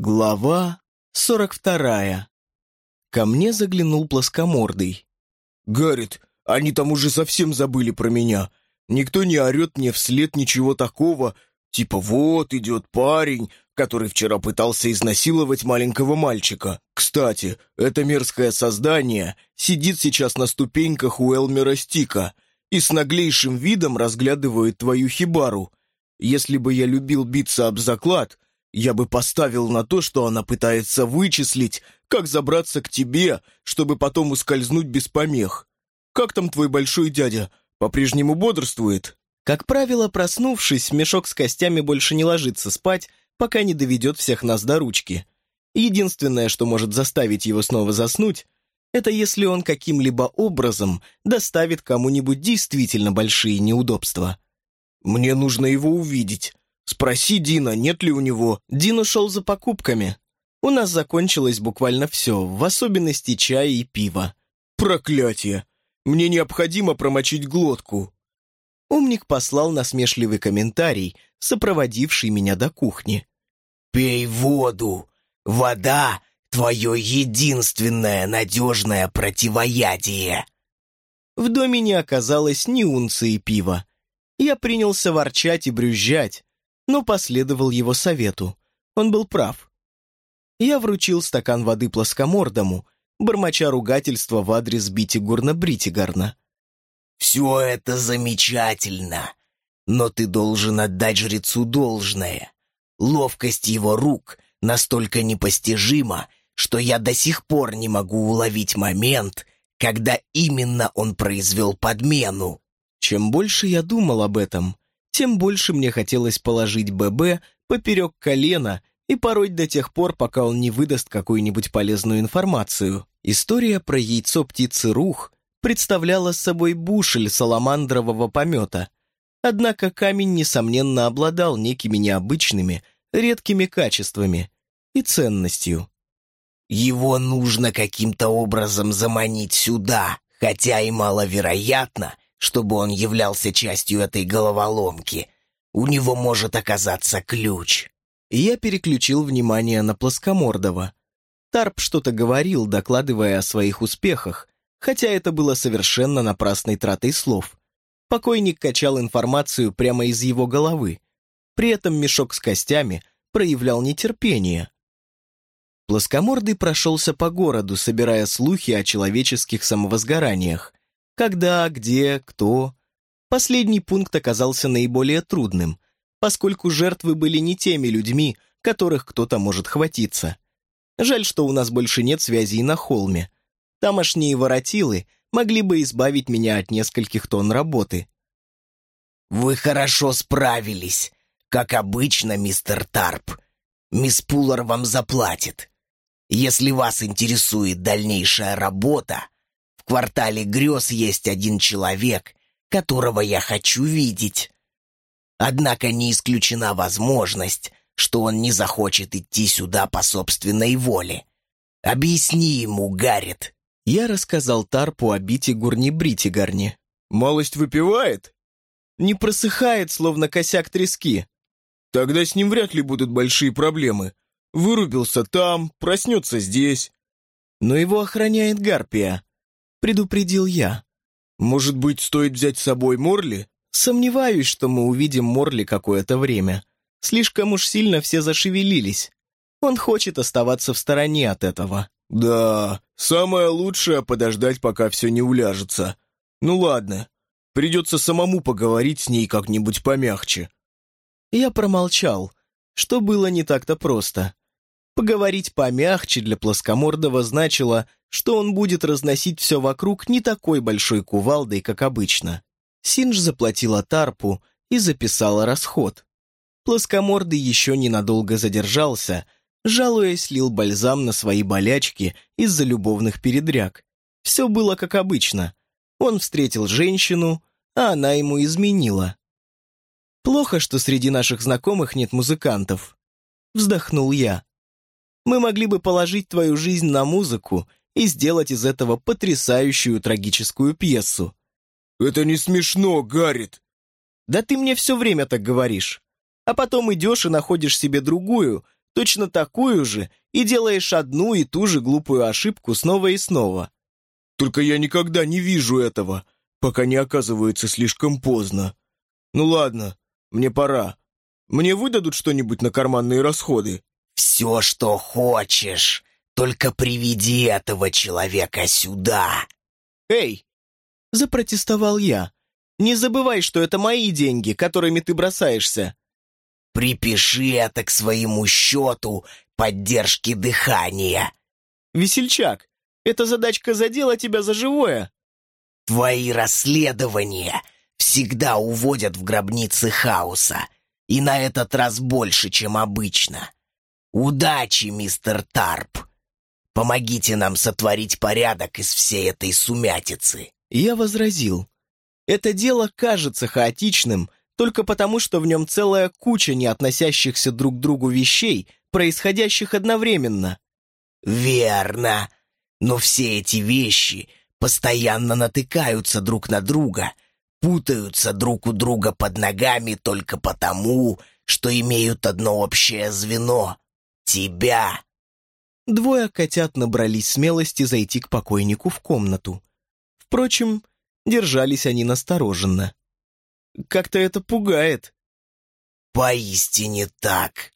Глава сорок вторая. Ко мне заглянул плоскомордый. «Гаррит, они там уже совсем забыли про меня. Никто не орет мне вслед ничего такого, типа вот идет парень, который вчера пытался изнасиловать маленького мальчика. Кстати, это мерзкое создание сидит сейчас на ступеньках у Элмера Стика и с наглейшим видом разглядывает твою хибару. Если бы я любил биться об заклад, я бы поставил на то, что она пытается вычислить, как забраться к тебе, чтобы потом ускользнуть без помех. Как там твой большой дядя? По-прежнему бодрствует?» Как правило, проснувшись, мешок с костями больше не ложится спать, пока не доведет всех нас до ручки. Единственное, что может заставить его снова заснуть, это если он каким-либо образом доставит кому-нибудь действительно большие неудобства. «Мне нужно его увидеть. Спроси Дина, нет ли у него...» Дин ушел за покупками. У нас закончилось буквально все, в особенности чай и пиво. «Проклятие! Мне необходимо промочить глотку!» Умник послал насмешливый комментарий, сопроводивший меня до кухни. «Пей воду! Вода — твое единственное надежное противоядие!» В доме не оказалось ни унции пива. Я принялся ворчать и брюзжать, но последовал его совету. Он был прав. Я вручил стакан воды плоскомордому, бормоча ругательства в адрес Битигурна Бритигарна. «Все это замечательно, но ты должен отдать жрецу должное. Ловкость его рук настолько непостижима, что я до сих пор не могу уловить момент, когда именно он произвел подмену». Чем больше я думал об этом, тем больше мне хотелось положить ББ поперек колена и пороть до тех пор, пока он не выдаст какую-нибудь полезную информацию. История про яйцо птицы Рух представляла собой бушель саламандрового помета. Однако камень, несомненно, обладал некими необычными, редкими качествами и ценностью. «Его нужно каким-то образом заманить сюда, хотя и маловероятно, чтобы он являлся частью этой головоломки. У него может оказаться ключ». Я переключил внимание на Плоскомордова. Тарп что-то говорил, докладывая о своих успехах, хотя это было совершенно напрасной тратой слов. Покойник качал информацию прямо из его головы. При этом мешок с костями проявлял нетерпение. Плоскомордый прошелся по городу, собирая слухи о человеческих самовозгораниях. Когда, где, кто. Последний пункт оказался наиболее трудным, поскольку жертвы были не теми людьми, которых кто-то может хватиться. Жаль, что у нас больше нет связей на холме. Тамошние воротилы могли бы избавить меня от нескольких тонн работы. «Вы хорошо справились, как обычно, мистер Тарп. Мисс Пуллар вам заплатит. Если вас интересует дальнейшая работа, квартале грез есть один человек, которого я хочу видеть. Однако не исключена возможность, что он не захочет идти сюда по собственной воле. Объясни ему, Гаррет». Я рассказал Тарпу о бите Гурни Бритигарни. «Малость выпивает?» «Не просыхает, словно косяк трески». «Тогда с ним вряд ли будут большие проблемы. Вырубился там, проснется здесь». «Но его охраняет Гарпия предупредил я. «Может быть, стоит взять с собой Морли?» «Сомневаюсь, что мы увидим Морли какое-то время. Слишком уж сильно все зашевелились. Он хочет оставаться в стороне от этого». «Да, самое лучшее — подождать, пока все не уляжется. Ну ладно, придется самому поговорить с ней как-нибудь помягче». Я промолчал, что было не так-то просто. Поговорить помягче для плоскомордого значило что он будет разносить все вокруг не такой большой кувалдой, как обычно. Синдж заплатила Тарпу и записала расход. Плоскомордый еще ненадолго задержался, жалуясь, лил бальзам на свои болячки из-за любовных передряг. Все было как обычно. Он встретил женщину, а она ему изменила. «Плохо, что среди наших знакомых нет музыкантов», — вздохнул я. «Мы могли бы положить твою жизнь на музыку и сделать из этого потрясающую трагическую пьесу. «Это не смешно, Гаррит!» «Да ты мне все время так говоришь. А потом идешь и находишь себе другую, точно такую же, и делаешь одну и ту же глупую ошибку снова и снова. Только я никогда не вижу этого, пока не оказывается слишком поздно. Ну ладно, мне пора. Мне выдадут что-нибудь на карманные расходы? Все, что хочешь, только приведи этого человека сюда. Эй, запротестовал я. Не забывай, что это мои деньги, которыми ты бросаешься. Припиши это к своему счету поддержки дыхания. Весельчак, эта задачка задела тебя за живое. Твои расследования всегда уводят в гробницы хаоса, и на этот раз больше, чем обычно. Удачи, мистер Тарп. Помогите нам сотворить порядок из всей этой сумятицы. Я возразил. Это дело кажется хаотичным, только потому, что в нем целая куча не относящихся друг к другу вещей, происходящих одновременно. Верно. Но все эти вещи постоянно натыкаются друг на друга, путаются друг у друга под ногами только потому, что имеют одно общее звено — тебя. Двое котят набрались смелости зайти к покойнику в комнату. Впрочем, держались они настороженно. Как-то это пугает. «Поистине так»,